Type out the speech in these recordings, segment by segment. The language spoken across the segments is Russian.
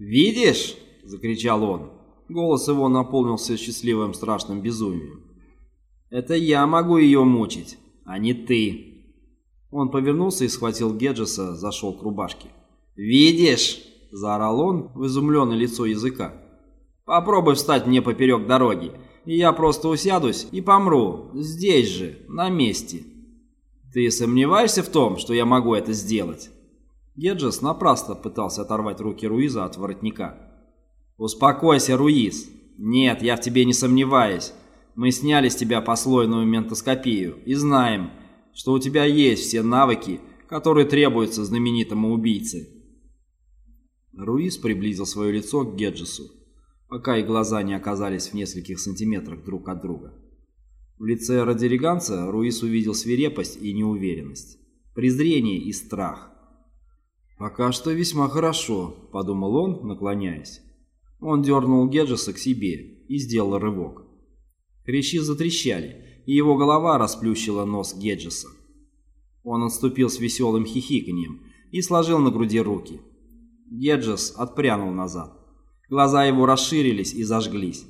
«Видишь?» — закричал он. Голос его наполнился счастливым страшным безумием. «Это я могу ее мучить, а не ты!» Он повернулся и схватил Геджеса, зашел к рубашке. «Видишь?» — заорал он в изумленное лицо языка. «Попробуй встать мне поперек дороги, и я просто усядусь и помру, здесь же, на месте. Ты сомневаешься в том, что я могу это сделать?» Геджес напрасно пытался оторвать руки Руиза от воротника. «Успокойся, Руиз. Нет, я в тебе не сомневаюсь. Мы сняли с тебя послойную ментоскопию и знаем, что у тебя есть все навыки, которые требуются знаменитому убийце». Руиз приблизил свое лицо к Геджесу, пока и глаза не оказались в нескольких сантиметрах друг от друга. В лице радириганца Руис увидел свирепость и неуверенность, презрение и страх. «Пока что весьма хорошо», — подумал он, наклоняясь. Он дернул Геджеса к себе и сделал рывок. Хрящи затрещали, и его голова расплющила нос Геджеса. Он отступил с веселым хихиканьем и сложил на груди руки. Геджес отпрянул назад. Глаза его расширились и зажглись.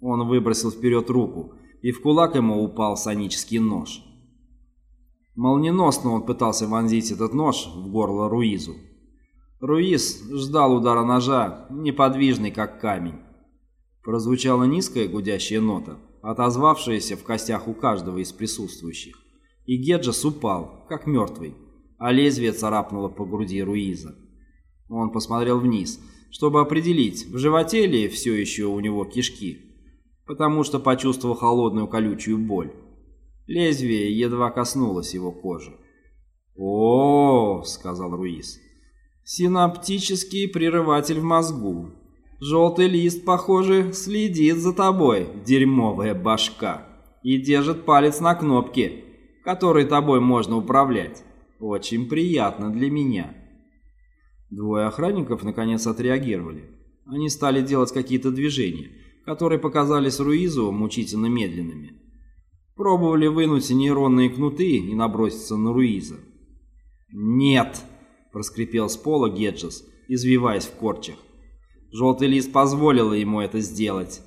Он выбросил вперед руку, и в кулак ему упал сонический нож. Молниеносно он пытался вонзить этот нож в горло Руизу. Руиз ждал удара ножа, неподвижный как камень. Прозвучала низкая гудящая нота, отозвавшаяся в костях у каждого из присутствующих. И Геджес упал, как мертвый, а лезвие царапнуло по груди Руиза. Он посмотрел вниз, чтобы определить, в животе ли все еще у него кишки, потому что почувствовал холодную колючую боль. Лезвие едва коснулось его кожи. «О, — сказал Руис, — синаптический прерыватель в мозгу. Желтый лист, похоже, следит за тобой, дерьмовая башка, и держит палец на кнопке, которой тобой можно управлять. Очень приятно для меня». Двое охранников наконец отреагировали. Они стали делать какие-то движения, которые показались Руизу мучительно медленными. Пробовали вынуть нейронные кнуты и наброситься на Руиза. «Нет!» – проскрипел с пола Геджес, извиваясь в корчах. Желтый лист позволил ему это сделать.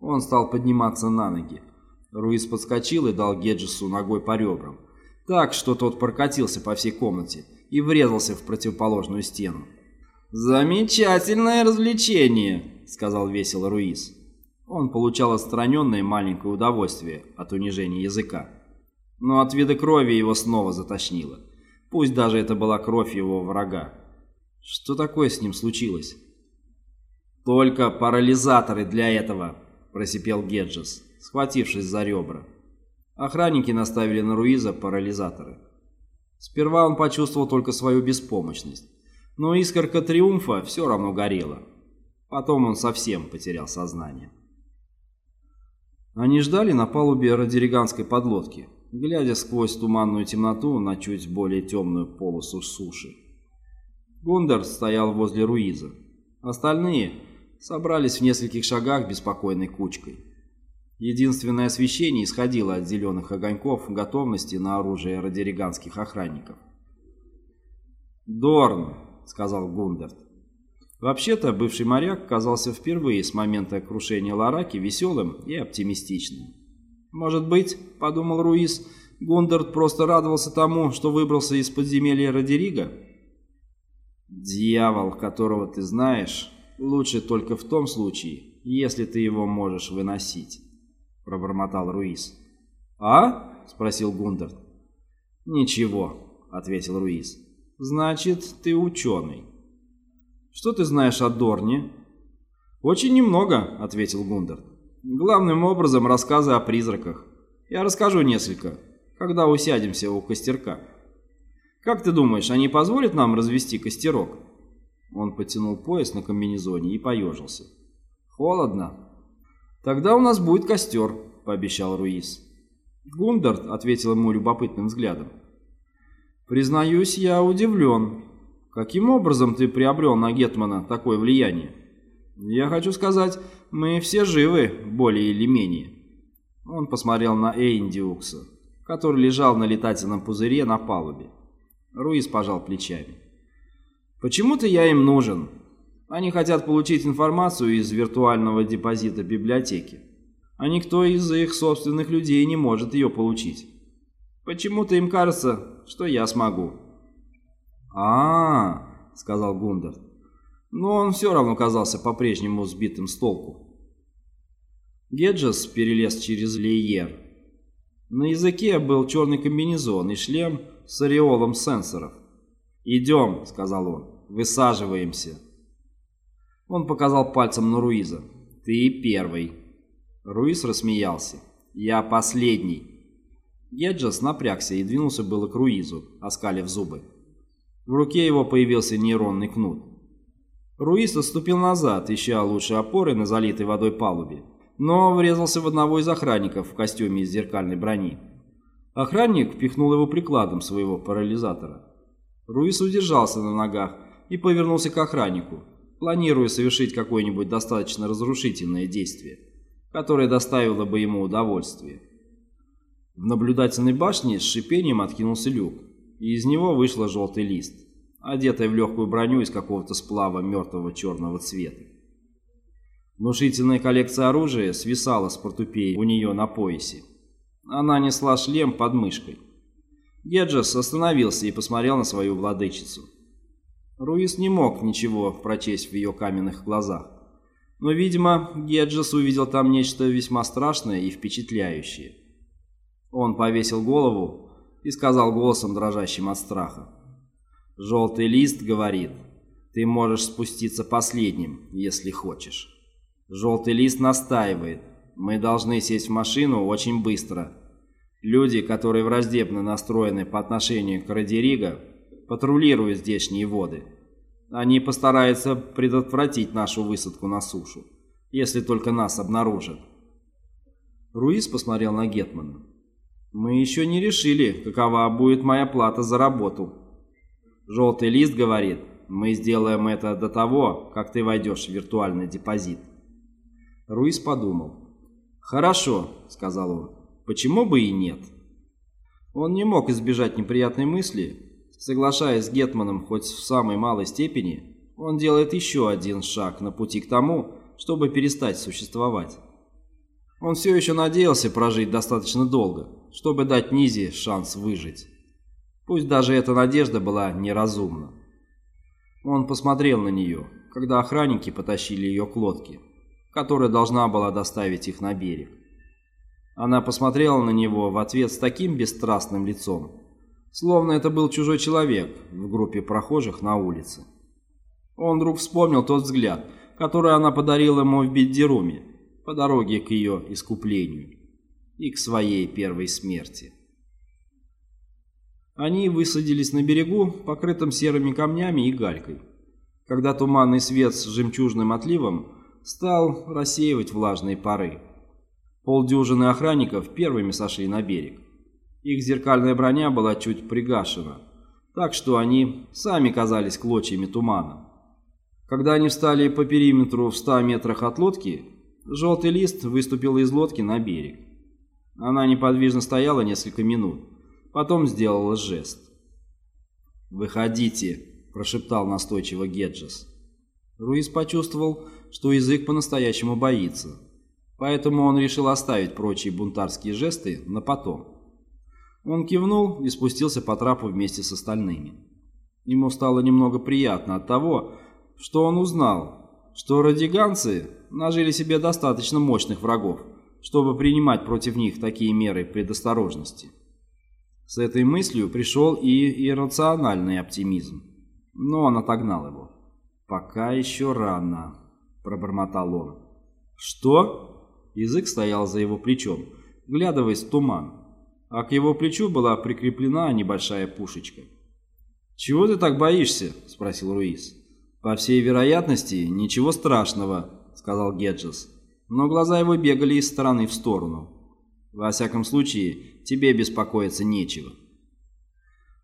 Он стал подниматься на ноги. Руиз подскочил и дал Геджесу ногой по ребрам, так, что тот прокатился по всей комнате и врезался в противоположную стену. «Замечательное развлечение», — сказал весело Руиз. Он получал отстраненное маленькое удовольствие от унижения языка. Но от вида крови его снова затошнило. Пусть даже это была кровь его врага. Что такое с ним случилось? «Только парализаторы для этого», — просипел Геджес, схватившись за ребра. Охранники наставили на Руиза парализаторы. Сперва он почувствовал только свою беспомощность, но искорка триумфа все равно горела. Потом он совсем потерял сознание. Они ждали на палубе радириганской подлодки, глядя сквозь туманную темноту на чуть более темную полосу суши. Гундер стоял возле Руиза. Остальные собрались в нескольких шагах беспокойной кучкой. Единственное освещение исходило от зеленых огоньков готовности на оружие радириганских охранников. «Дорн», — сказал Гундерт. Вообще-то, бывший моряк казался впервые с момента крушения Лараки веселым и оптимистичным. «Может быть, — подумал Руис, — Гундерт просто радовался тому, что выбрался из подземелья Радирига?» «Дьявол, которого ты знаешь, лучше только в том случае, если ты его можешь выносить» пробормотал Руис. «А?» — спросил Гундерт. «Ничего», — ответил Руис. «Значит, ты ученый». «Что ты знаешь о Дорне?» «Очень немного», — ответил Гундерт. «Главным образом рассказы о призраках. Я расскажу несколько, когда усядемся у костерка. Как ты думаешь, они позволят нам развести костерок?» Он потянул пояс на комбинезоне и поежился. «Холодно», «Тогда у нас будет костер», — пообещал Руис. Гундарт ответил ему любопытным взглядом. «Признаюсь, я удивлен. Каким образом ты приобрел на Гетмана такое влияние? Я хочу сказать, мы все живы, более или менее». Он посмотрел на Эйндиукса, который лежал на летательном пузыре на палубе. Руис пожал плечами. «Почему-то я им нужен. Они хотят получить информацию из виртуального депозита библиотеки, а никто из их собственных людей не может ее получить. Почему-то им кажется, что я смогу. А, сказал Гундер. Но он все равно казался по-прежнему сбитым с толку. Геджес перелез через лейер. На языке был черный комбинезон и шлем с ореолом сенсоров. «Идем», — сказал он, — «высаживаемся». Он показал пальцем на Руиза. «Ты первый». Руиз рассмеялся. «Я последний». Геджес напрягся и двинулся было к Руизу, оскалив зубы. В руке его появился нейронный кнут. Руиз отступил назад, ища лучшей опоры на залитой водой палубе, но врезался в одного из охранников в костюме из зеркальной брони. Охранник пихнул его прикладом своего парализатора. Руис удержался на ногах и повернулся к охраннику, планируя совершить какое-нибудь достаточно разрушительное действие, которое доставило бы ему удовольствие. В наблюдательной башне с шипением откинулся люк, и из него вышла желтый лист, одетая в легкую броню из какого-то сплава мертвого черного цвета. Внушительная коллекция оружия свисала с портупеи у нее на поясе. Она несла шлем под мышкой. Геджес остановился и посмотрел на свою владычицу. Руис не мог ничего прочесть в ее каменных глазах. Но, видимо, Геджес увидел там нечто весьма страшное и впечатляющее. Он повесил голову и сказал голосом, дрожащим от страха. «Желтый лист говорит, ты можешь спуститься последним, если хочешь». Желтый лист настаивает. Мы должны сесть в машину очень быстро. Люди, которые враждебно настроены по отношению к Радирига, патрулируют здешние воды. Они постараются предотвратить нашу высадку на сушу, если только нас обнаружат. Руис посмотрел на Гетмана. «Мы еще не решили, какова будет моя плата за работу». Желтый лист говорит, мы сделаем это до того, как ты войдешь в виртуальный депозит. Руис подумал. «Хорошо», — сказал он. «Почему бы и нет?» Он не мог избежать неприятной мысли. Соглашаясь с Гетманом хоть в самой малой степени, он делает еще один шаг на пути к тому, чтобы перестать существовать. Он все еще надеялся прожить достаточно долго, чтобы дать Низе шанс выжить. Пусть даже эта надежда была неразумна. Он посмотрел на нее, когда охранники потащили ее к лодке которая должна была доставить их на берег. Она посмотрела на него в ответ с таким бесстрастным лицом, словно это был чужой человек в группе прохожих на улице. Он вдруг вспомнил тот взгляд, который она подарила ему в Биддеруме по дороге к ее искуплению и к своей первой смерти. Они высадились на берегу, покрытым серыми камнями и галькой. Когда туманный свет с жемчужным отливом стал рассеивать влажные пары. Полдюжины охранников первыми сошли на берег. Их зеркальная броня была чуть пригашена, так что они сами казались клочьями тумана. Когда они встали по периметру в 100 метрах от лодки, желтый лист выступил из лодки на берег. Она неподвижно стояла несколько минут, потом сделала жест. «Выходите», – прошептал настойчиво Геджес. Руис почувствовал, что язык по-настоящему боится, поэтому он решил оставить прочие бунтарские жесты на потом. Он кивнул и спустился по трапу вместе с остальными. Ему стало немного приятно от того, что он узнал, что радиганцы нажили себе достаточно мощных врагов, чтобы принимать против них такие меры предосторожности. С этой мыслью пришел и иррациональный оптимизм, но он отогнал его. «Пока еще рано», — пробормотал он. «Что?» Язык стоял за его плечом, глядываясь в туман, а к его плечу была прикреплена небольшая пушечка. «Чего ты так боишься?» — спросил Руис. «По всей вероятности, ничего страшного», — сказал Геджес, но глаза его бегали из стороны в сторону. «Во всяком случае, тебе беспокоиться нечего».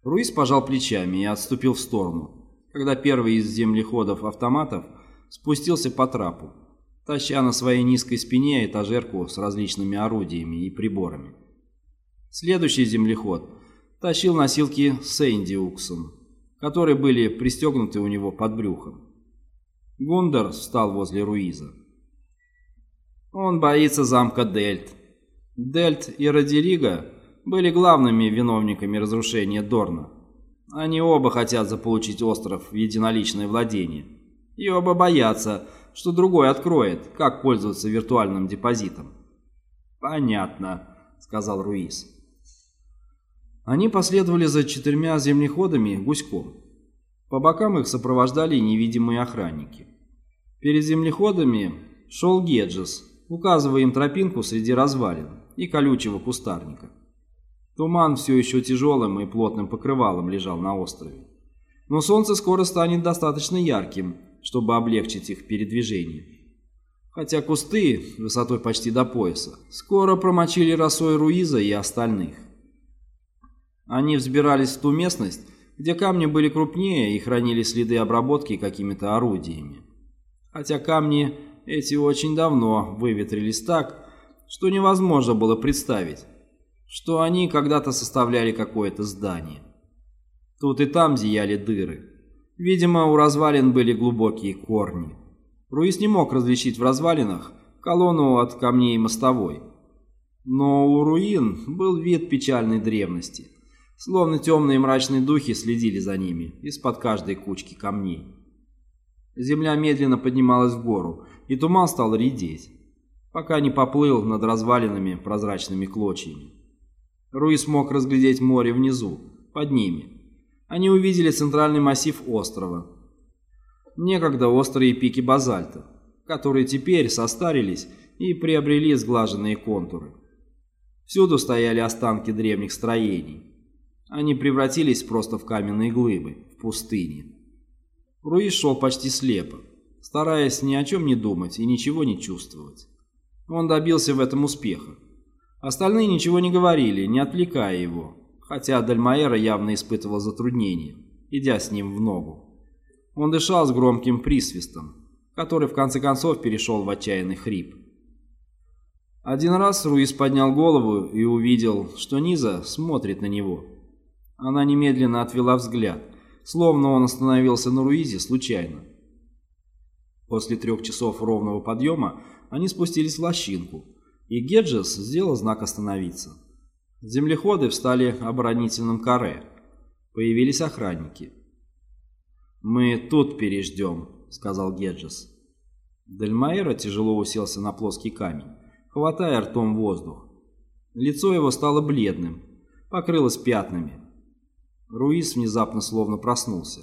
Руис пожал плечами и отступил в сторону, когда первый из землеходов автоматов спустился по трапу, таща на своей низкой спине этажерку с различными орудиями и приборами. Следующий землеход тащил носилки с Эндиуксом, которые были пристегнуты у него под брюхом. Гундер встал возле Руиза. Он боится замка Дельт. Дельт и Родерига были главными виновниками разрушения Дорна. Они оба хотят заполучить остров в единоличное владение. И оба боятся, что другой откроет, как пользоваться виртуальным депозитом. «Понятно», — сказал Руиз. Они последовали за четырьмя землеходами гуськом. По бокам их сопровождали невидимые охранники. Перед землеходами шел Геджес, указывая им тропинку среди развалин и колючего кустарника. Туман все еще тяжелым и плотным покрывалом лежал на острове. Но солнце скоро станет достаточно ярким, чтобы облегчить их передвижение. Хотя кусты, высотой почти до пояса, скоро промочили росой Руиза и остальных. Они взбирались в ту местность, где камни были крупнее и хранили следы обработки какими-то орудиями. Хотя камни эти очень давно выветрились так, что невозможно было представить, что они когда-то составляли какое-то здание. Тут и там зияли дыры. Видимо, у развалин были глубокие корни. Руис не мог различить в развалинах колонну от камней мостовой. Но у руин был вид печальной древности, словно темные мрачные духи следили за ними из-под каждой кучки камней. Земля медленно поднималась в гору, и туман стал редеть, пока не поплыл над развалинами прозрачными клочьями. Руи смог разглядеть море внизу, под ними. Они увидели центральный массив острова. Некогда острые пики базальта, которые теперь состарились и приобрели сглаженные контуры. Всюду стояли останки древних строений. Они превратились просто в каменные глыбы, в пустыне. Руис шел почти слепо, стараясь ни о чем не думать и ничего не чувствовать. Он добился в этом успеха. Остальные ничего не говорили, не отвлекая его, хотя Дальмаэра явно испытывал затруднения, идя с ним в ногу. Он дышал с громким присвистом, который в конце концов перешел в отчаянный хрип. Один раз Руис поднял голову и увидел, что Низа смотрит на него. Она немедленно отвела взгляд, словно он остановился на Руизе случайно. После трех часов ровного подъема они спустились в лощинку, и Геджес сделал знак остановиться. Землеходы встали оборонительным каре. Появились охранники. «Мы тут переждем», — сказал Геджес. Дельмаэра тяжело уселся на плоский камень, хватая ртом воздух. Лицо его стало бледным, покрылось пятнами. Руис внезапно словно проснулся.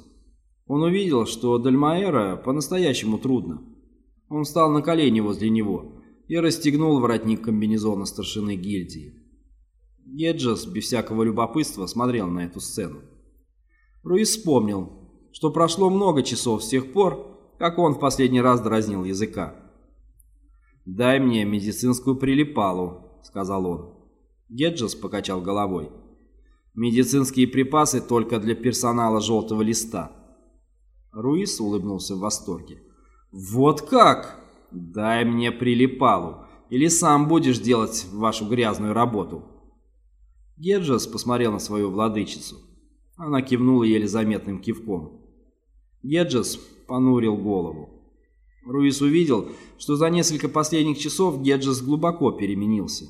Он увидел, что Дальмаэра по-настоящему трудно. Он встал на колени возле него и расстегнул воротник комбинезона старшины гильдии. Геджес без всякого любопытства смотрел на эту сцену. Руис вспомнил, что прошло много часов с тех пор, как он в последний раз дразнил языка. «Дай мне медицинскую прилипалу», — сказал он. Геджес покачал головой. «Медицинские припасы только для персонала желтого листа». Руис улыбнулся в восторге. «Вот как? Дай мне прилипалу, или сам будешь делать вашу грязную работу». Геджес посмотрел на свою владычицу. Она кивнула еле заметным кивком. Геджес понурил голову. Руис увидел, что за несколько последних часов Геджес глубоко переменился.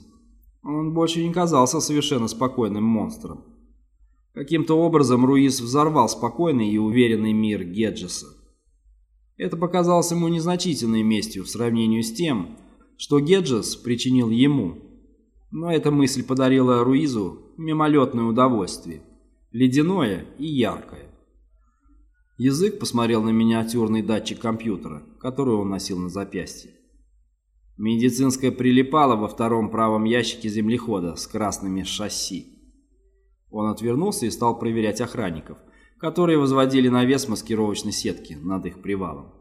Он больше не казался совершенно спокойным монстром. Каким-то образом Руис взорвал спокойный и уверенный мир Геджеса. Это показалось ему незначительной местью в сравнении с тем, что Геджес причинил ему. Но эта мысль подарила Руизу мимолетное удовольствие, ледяное и яркое. Язык посмотрел на миниатюрный датчик компьютера, который он носил на запястье. Медицинская прилипала во втором правом ящике землехода с красными шасси. Он отвернулся и стал проверять охранников, которые возводили навес маскировочной сетки над их привалом.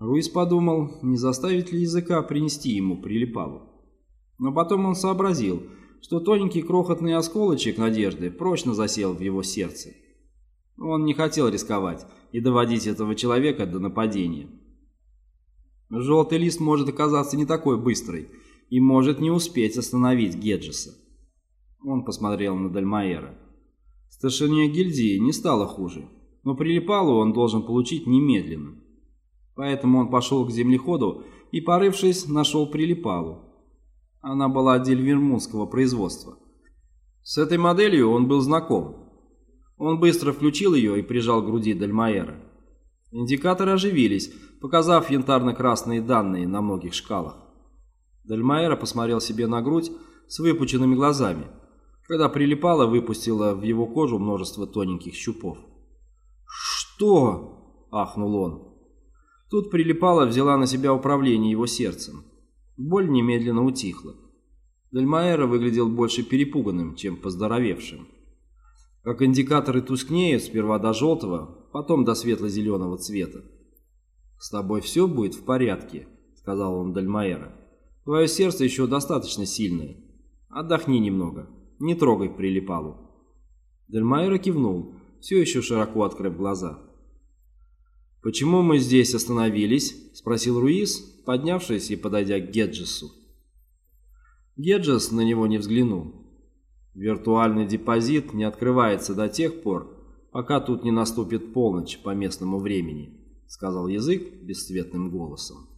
Руис подумал, не заставить ли языка принести ему прилипалу. Но потом он сообразил, что тоненький крохотный осколочек надежды прочно засел в его сердце. Он не хотел рисковать и доводить этого человека до нападения. Желтый лист может оказаться не такой быстрый и может не успеть остановить Геджеса. Он посмотрел на Дальмаэра. Старшине гильдии не стало хуже, но прилипалу он должен получить немедленно. Поэтому он пошел к землеходу и, порывшись, нашел прилипалу. Она была дельвермунского производства. С этой моделью он был знаком. Он быстро включил ее и прижал к груди Дальмаэра. Индикаторы оживились, показав янтарно-красные данные на многих шкалах. Дальмаэра посмотрел себе на грудь с выпученными глазами, когда прилипала выпустила в его кожу множество тоненьких щупов. «Что?» – ахнул он. Тут прилипала взяла на себя управление его сердцем. Боль немедленно утихла. Дальмаэра выглядел больше перепуганным, чем поздоровевшим. Как индикаторы тускнеют сперва до желтого, потом до светло-зеленого цвета. «С тобой все будет в порядке», — сказал он Дальмаэра. «Твое сердце еще достаточно сильное. Отдохни немного, не трогай прилипалу». Дальмаэра кивнул, все еще широко открыв глаза. «Почему мы здесь остановились?» — спросил Руис, поднявшись и подойдя к Геджесу. Геджес на него не взглянул. «Виртуальный депозит не открывается до тех пор, пока тут не наступит полночь по местному времени», — сказал язык бесцветным голосом.